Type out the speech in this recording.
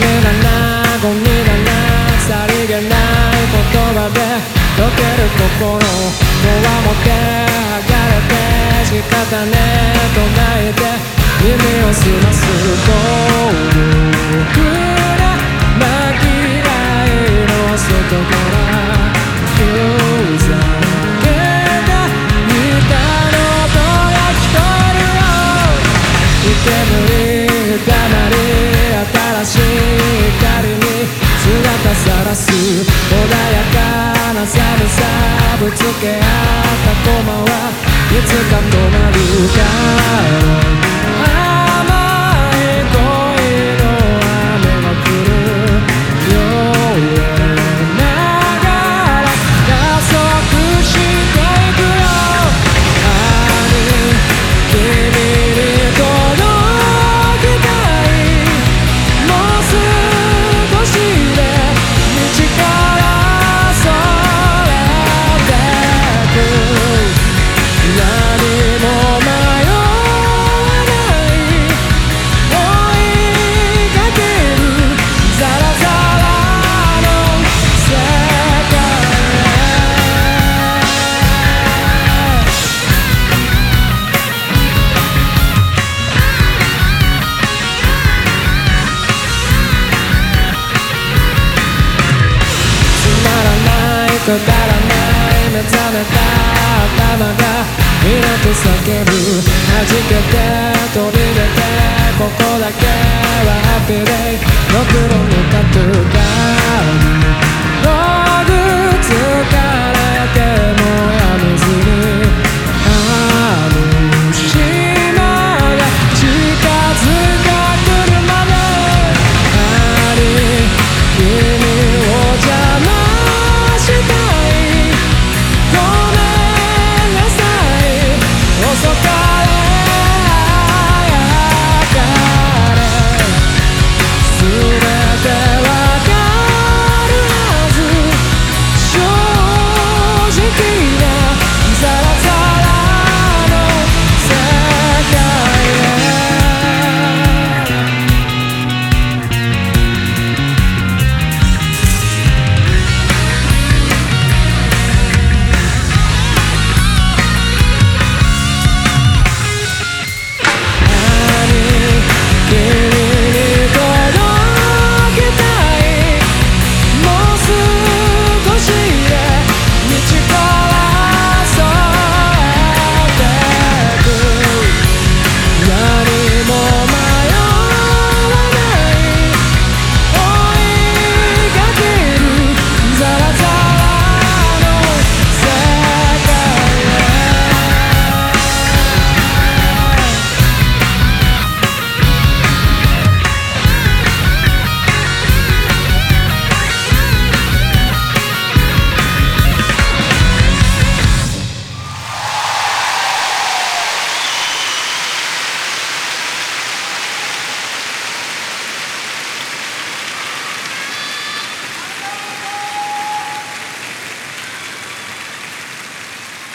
めだなゴミだなさりげない。言葉で溶ける心こわもて剥がれて仕方ねえと泣い。て耳を澄ますととなるかくだらない目覚めた頭がいなく叫ぶ。弾けて飛び出てここだけはハッピーデイ僕の向かってガー